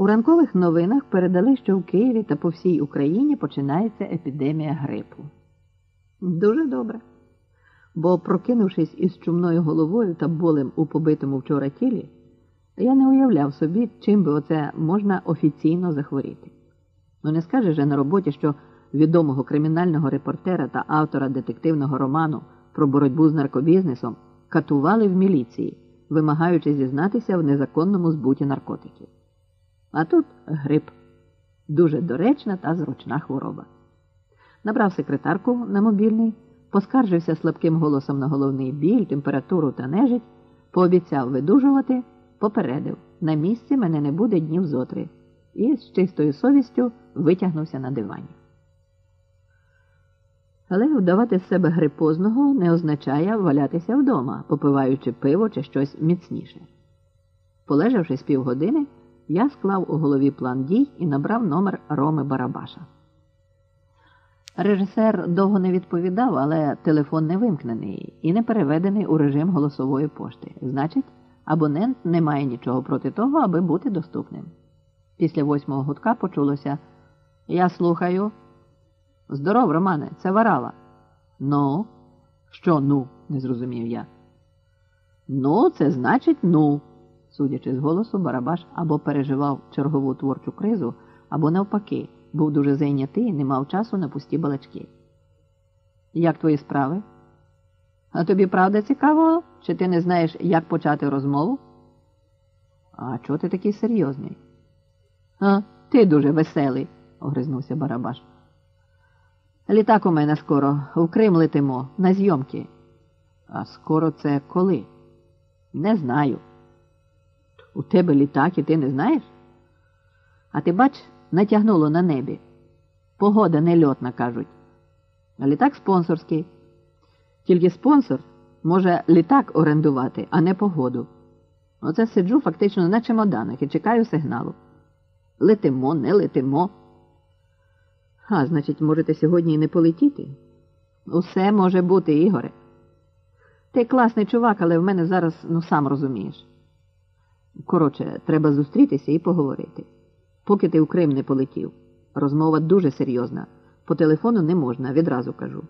У ранкових новинах передали, що в Києві та по всій Україні починається епідемія грипу. Дуже добре. Бо, прокинувшись із чумною головою та болем у побитому вчора тілі, я не уявляв собі, чим би оце можна офіційно захворіти. Ну не скаже же на роботі, що відомого кримінального репортера та автора детективного роману про боротьбу з наркобізнесом катували в міліції, вимагаючи зізнатися в незаконному збуті наркотиків. А тут грип. Дуже доречна та зручна хвороба. Набрав секретарку на мобільний, поскаржився слабким голосом на головний біль, температуру та нежить, пообіцяв видужувати, попередив на місці мене не буде днів зотри, і з чистою совістю витягнувся на дивані. Але вдавати з себе грипозного не означає валятися вдома, попиваючи пиво чи щось міцніше. Полежавши з півгодини, я склав у голові план дій і набрав номер Роми Барабаша. Режисер довго не відповідав, але телефон не вимкнений і не переведений у режим голосової пошти. Значить, абонент не має нічого проти того, аби бути доступним. Після восьмого гудка почулося Я слухаю. Здоров, Романе, це варала. Ну, що ну? не зрозумів я. Ну, це значить ну. Судячи з голосу, Барабаш або переживав чергову творчу кризу, або навпаки, був дуже зайнятий і не мав часу на пусті балачки. Як твої справи? А тобі правда цікаво, чи ти не знаєш, як почати розмову? А чого ти такий серйозний? А, ти дуже веселий, огризнувся Барабаш. Літак у мене скоро, в Крим летимо, на зйомки. А скоро це коли? Не знаю. У тебе літак і ти не знаєш? А ти бач, натягнуло на небі. Погода нельотна, кажуть. А літак спонсорський. Тільки спонсор може літак орендувати, а не погоду. Оце сиджу фактично на чемоданах і чекаю сигналу. Летимо, не летимо. А, значить, можете сьогодні і не полетіти? Усе може бути, Ігоре. Ти класний чувак, але в мене зараз, ну сам розумієш. Коротше, треба зустрітися і поговорити. Поки ти в Крим не полетів. Розмова дуже серйозна. По телефону не можна, відразу кажу.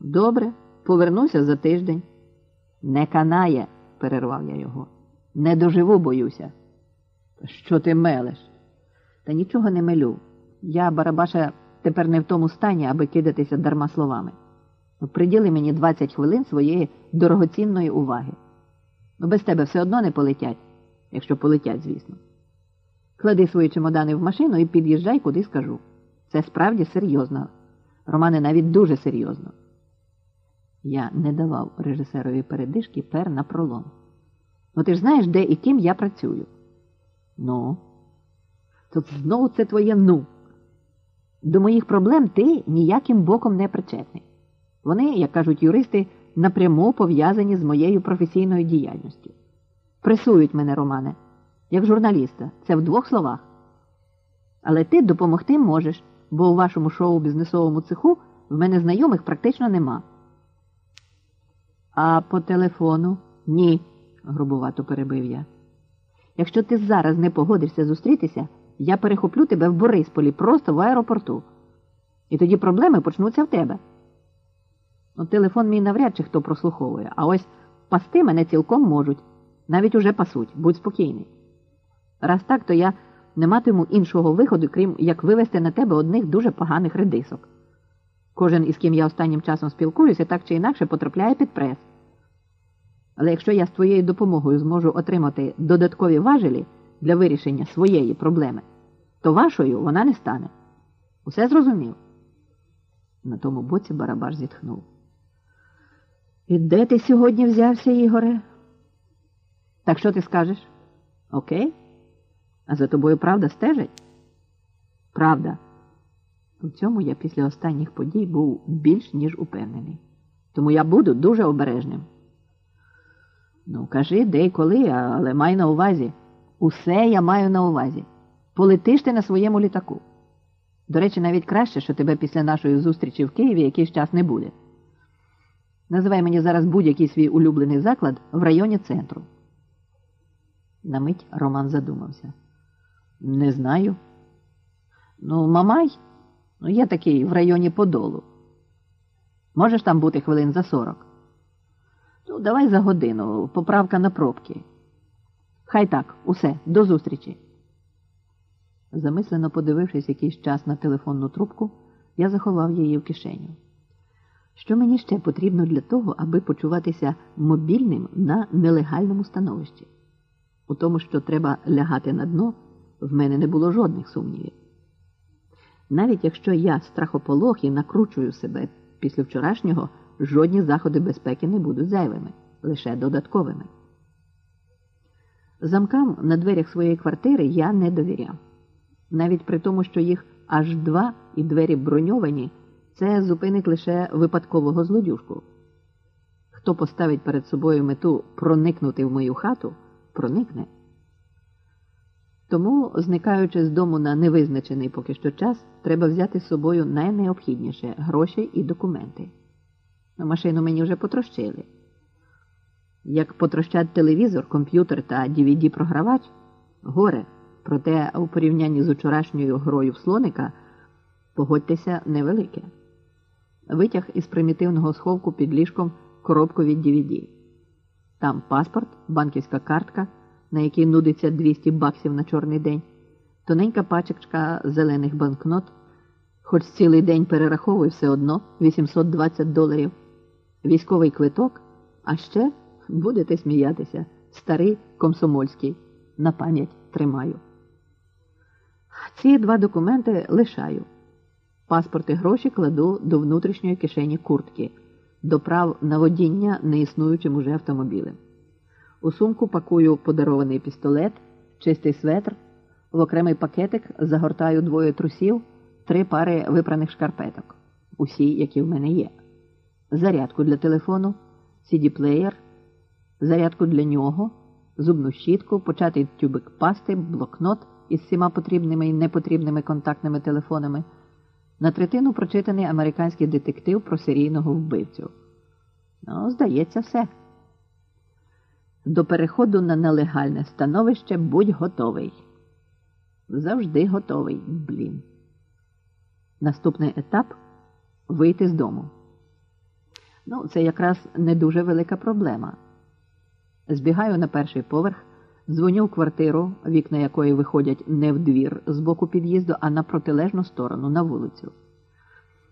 Добре, повернуся за тиждень. Не канає, перервав я його. Не доживу, боюся. Що ти мелеш? Та нічого не мелю. Я, Барабаша, тепер не в тому стані, аби кидатися дарма словами. Приділи мені 20 хвилин своєї дорогоцінної уваги. Без тебе все одно не полетять, якщо полетять, звісно. Клади свої чемодани в машину і під'їжджай, куди скажу. Це справді серйозно. Романе, навіть дуже серйозно. Я не давав режисерові передишки пер на пролом. Ну ти ж знаєш, де і ким я працюю. Ну, тут знову це твоє ну. До моїх проблем ти ніяким боком не причетний. Вони, як кажуть юристи, напряму пов'язані з моєю професійною діяльністю. Пресують мене, Романе, як журналіста, це в двох словах. Але ти допомогти можеш, бо у вашому шоу-бізнесовому цеху в мене знайомих практично нема. А по телефону ні, грубувато перебив я. Якщо ти зараз не погодишся зустрітися, я перехоплю тебе в Борисполі просто в аеропорту. І тоді проблеми почнуться в тебе. Ну, телефон мій навряд чи хто прослуховує, а ось пасти мене цілком можуть, навіть уже пасуть, будь спокійний. Раз так, то я не матиму іншого виходу, крім як вивести на тебе одних дуже поганих редисок. Кожен, із ким я останнім часом спілкуюся, так чи інакше потрапляє під прес. Але якщо я з твоєю допомогою зможу отримати додаткові важелі для вирішення своєї проблеми, то вашою вона не стане. Усе зрозумів? На тому боці Барабаш зітхнув. І де ти сьогодні взявся, Ігоре? Так що ти скажеш? Окей? А за тобою правда стежить? Правда. У цьому я після останніх подій був більш ніж упевнений. Тому я буду дуже обережним. Ну, кажи, де й коли, але май на увазі. Усе я маю на увазі. Полетиш ти на своєму літаку. До речі, навіть краще, що тебе після нашої зустрічі в Києві якийсь час не буде. Називай мені зараз будь-який свій улюблений заклад в районі центру. На мить Роман задумався. Не знаю. Ну, Мамай, ну, є такий в районі Подолу. Можеш там бути хвилин за сорок? Ну, давай за годину, поправка на пробки. Хай так, усе, до зустрічі. Замислено подивившись якийсь час на телефонну трубку, я заховав її в кишеню. Що мені ще потрібно для того, аби почуватися мобільним на нелегальному становищі? У тому, що треба лягати на дно, в мене не було жодних сумнівів. Навіть якщо я страхополох і накручую себе після вчорашнього, жодні заходи безпеки не будуть зайвими, лише додатковими. Замкам на дверях своєї квартири я не довіряв. Навіть при тому, що їх аж два і двері броньовані, це зупинить лише випадкового злодюжку. Хто поставить перед собою мету проникнути в мою хату, проникне. Тому, зникаючи з дому на невизначений поки що час, треба взяти з собою найнеобхідніше гроші і документи. Машину мені вже потрощили. Як потрощать телевізор, комп'ютер та dvd програвач горе, проте у порівнянні з вчорашньою грою в слоника, погодьтеся, невелике. Витяг із примітивного сховку під ліжком коробку від DVD. Там паспорт, банківська картка, на якій нудиться 200 баксів на чорний день, тоненька пачечка зелених банкнот, хоч цілий день перераховуй все одно 820 доларів, військовий квиток, а ще будете сміятися, старий комсомольський, на пам'ять тримаю. Ці два документи лишаю. Паспорт і гроші кладу до внутрішньої кишені куртки, до прав на водіння неіснуючим уже автомобілем. У сумку пакую подарований пістолет, чистий светр, в окремий пакетик загортаю двоє трусів, три пари випраних шкарпеток, усі, які в мене є, зарядку для телефону, CD-плеєр, зарядку для нього, зубну щітку, початий тюбик пасти, блокнот із всіма потрібними і непотрібними контактними телефонами. На третину прочитаний американський детектив про серійного вбивцю. Ну, здається, все. До переходу на нелегальне становище будь готовий. Завжди готовий, блін. Наступний етап вийти з дому. Ну, це якраз не дуже велика проблема. Збігаю на перший поверх, дзвоню в квартиру, вікна якої виходять не в двір з боку під'їзду, а на протилежну сторону, на вулицю.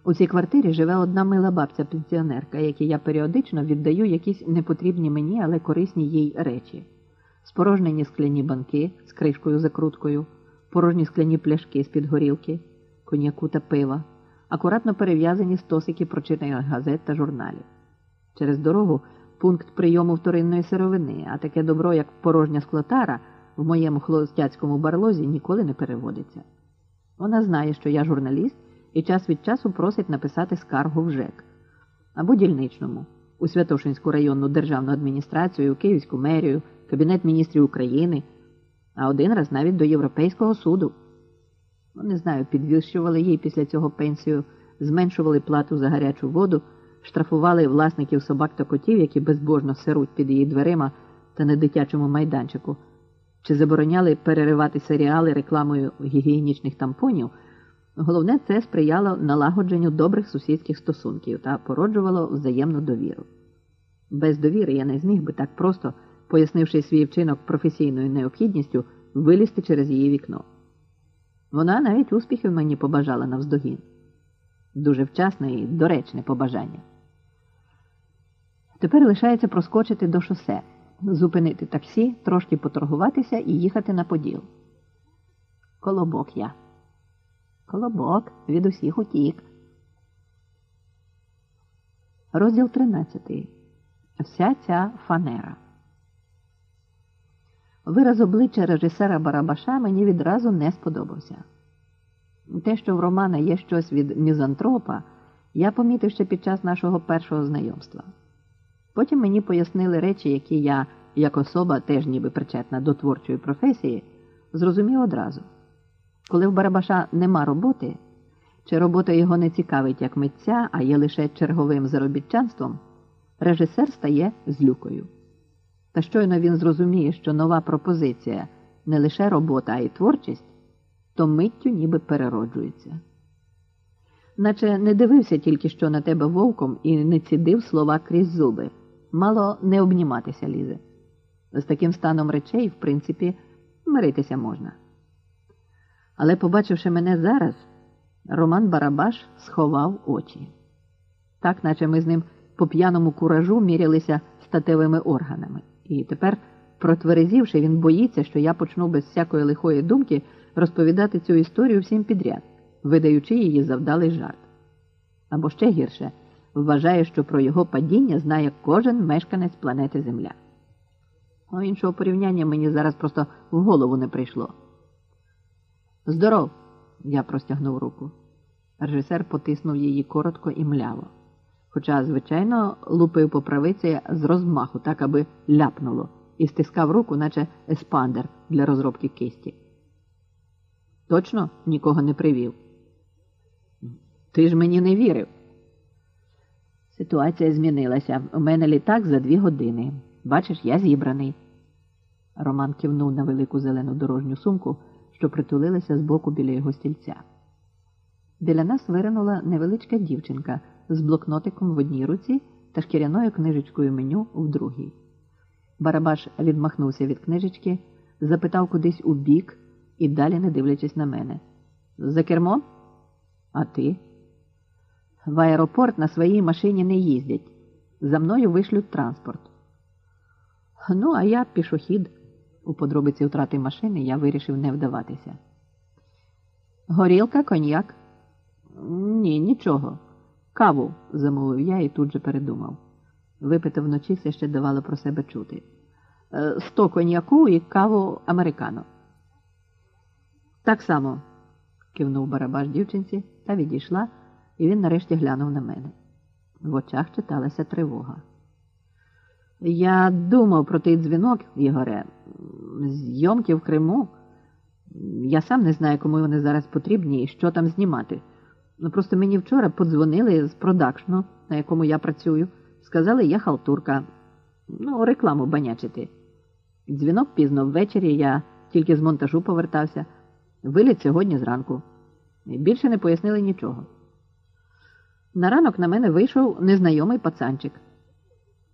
У цій квартирі живе одна мила бабця-пенсіонерка, якій я періодично віддаю якісь непотрібні мені, але корисні їй речі: спорожнені скляні банки з кришкою закруткою, порожні скляні пляшки з-під горілки, коньяку та пива, акуратно перев'язані стосики прочитаних газет та журналів. Через дорогу пункт прийому вторинної сировини, а таке добро, як порожня склотара, в моєму холостяцькому барлозі ніколи не переводиться. Вона знає, що я журналіст і час від часу просить написати скаргу в ЖЕК або дільничному у Святошинську районну державну адміністрацію, Київську мерію, Кабінет міністрів України, а один раз навіть до Європейського суду. Ну, не знаю, підвищували їй після цього пенсію, зменшували плату за гарячу воду, штрафували власників собак та котів, які безбожно сируть під її дверима та на дитячому майданчику, чи забороняли переривати серіали рекламою гігієнічних тампонів. Головне, це сприяло налагодженню добрих сусідських стосунків та породжувало взаємну довіру. Без довіри я не зміг би так просто, пояснивши свій вчинок професійною необхідністю, вилізти через її вікно. Вона навіть успіхів мені побажала навздогін. Дуже вчасне і доречне побажання. Тепер лишається проскочити до шосе, зупинити таксі, трошки поторгуватися і їхати на поділ. Колобок я. Колобок від усіх утік. Розділ 13. Вся ця фанера. Вираз обличчя режисера Барабаша мені відразу не сподобався. Те, що в Романа є щось від мізантропа, я помітив ще під час нашого першого знайомства. Потім мені пояснили речі, які я, як особа, теж ніби причетна до творчої професії, зрозумів одразу. Коли в Барабаша нема роботи, чи робота його не цікавить як митця, а є лише черговим заробітчанством, режисер стає злюкою. Та щойно він зрозуміє, що нова пропозиція не лише робота, а й творчість, то миттю ніби перероджується. Наче не дивився тільки що на тебе вовком і не цідив слова крізь зуби. Мало не обніматися лізе. З таким станом речей, в принципі, миритися можна. Але, побачивши мене зараз, Роман Барабаш сховав очі. Так, наче ми з ним по п'яному куражу мірялися статевими органами. І тепер, протверезівши, він боїться, що я почну без всякої лихої думки розповідати цю історію всім підряд, видаючи її завдалий жарт. Або ще гірше, вважає, що про його падіння знає кожен мешканець планети Земля. Ну, іншого порівняння мені зараз просто в голову не прийшло. Здоров, я простягнув руку. Режисер потиснув її коротко і мляво. Хоча, звичайно, лупив по правиці з розмаху, так аби ляпнуло, і стискав руку, наче еспандер для розробки кисті. Точно нікого не привів. Ти ж мені не вірив. Ситуація змінилася. У мене літак за дві години. Бачиш, я зібраний. Роман кивнув на велику зелену дорожню сумку, що притулилася збоку біля його стільця. Біля нас виринула невеличка дівчинка з блокнотиком в одній руці та шкіряною книжечкою меню в другій. Барабаш відмахнувся від книжечки, запитав кудись у бік і далі не дивлячись на мене. За кермо? А ти? В аеропорт на своїй машині не їздять. За мною вишлють транспорт. Ну, а я пішохід. У подробиці втрати машини я вирішив не вдаватися. Горілка, коньяк? Ні, нічого. Каву, замовив я і тут же передумав. Випити вночі все ще давало про себе чути. «Е, Сто коньяку і каву американо. Так само, кивнув барабаш дівчинці та відійшла, і він нарешті глянув на мене. В очах читалася тривога. Я думав про той дзвінок, Ігоре, зйомки в Криму. Я сам не знаю, кому вони зараз потрібні і що там знімати. Ну, Просто мені вчора подзвонили з продакшну, на якому я працюю. Сказали, я халтурка. Ну, рекламу банячити. Дзвінок пізно ввечері, я тільки з монтажу повертався. Виліт сьогодні зранку. Більше не пояснили нічого. На ранок на мене вийшов незнайомий пацанчик.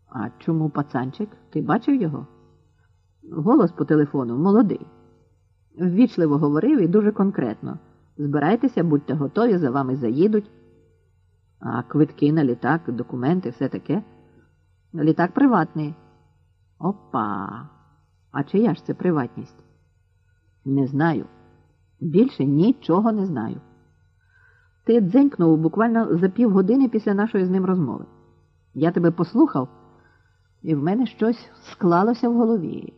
А чому пацанчик? Ти бачив його? Голос по телефону молодий. Ввічливо говорив і дуже конкретно. Збирайтеся, будьте готові, за вами заїдуть. А квитки на літак, документи, все таке. Літак приватний. Опа. А чия ж це приватність? Не знаю. Більше нічого не знаю. Ти дзенькнув буквально за півгодини після нашої з ним розмови. Я тебе послухав, і в мене щось склалося в голові.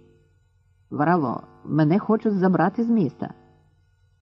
Варало, мене хочуть забрати з міста.